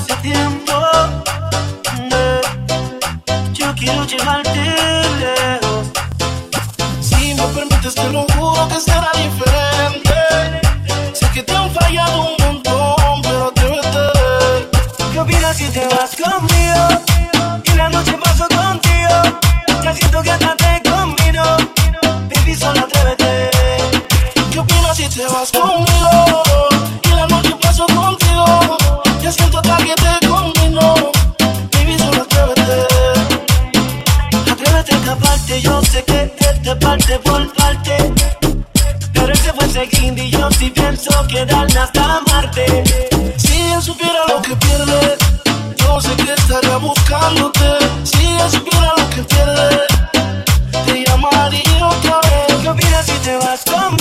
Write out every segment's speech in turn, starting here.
hace tiempo. Yo quiero llevarte lejos. Si me permites, te lo juro. Escaparte, yo sé que es de parte por parte. Pero ese fue seguindo y yo sí pienso quedarme hasta Marte. Si él supiera lo que pierde, yo sé que estaría buscándote. Si él supiera lo que pierde, te llamaría otra vez. ¿Qué opinas si te vas conmigo?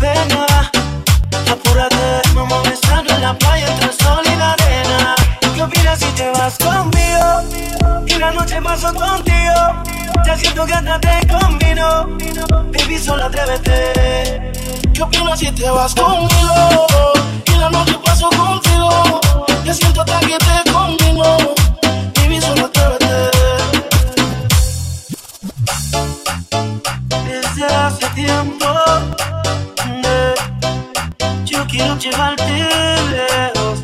Pena. Apúrate, vamos besando en la playa entre el sol y la arena. ¿Qué opinas si te vas conmigo? Y la noche paso contigo. Ya siento hasta te combino. Baby, solo atrévete. ¿Qué opinas si te vas conmigo? Y la noche paso contigo. Ya siento hasta que te combino. Baby, solo atrévete. Desde hace tiempo, quiero llevarte lejos.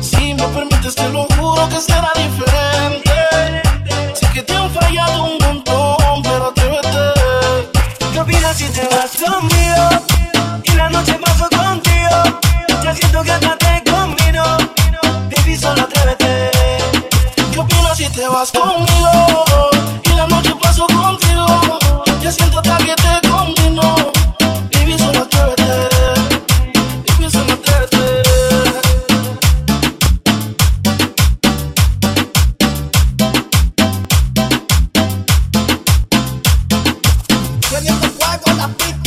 Si me permites, te lo juro que será diferente. Sé que te han fallado un montón, pero atrévete. ¿Qué opinas si te vas conmigo? Y la noche paso contigo. Ya siento que hasta te combino. Baby, solo atrévete. ¿Qué opinas si te vas conmigo? la pista.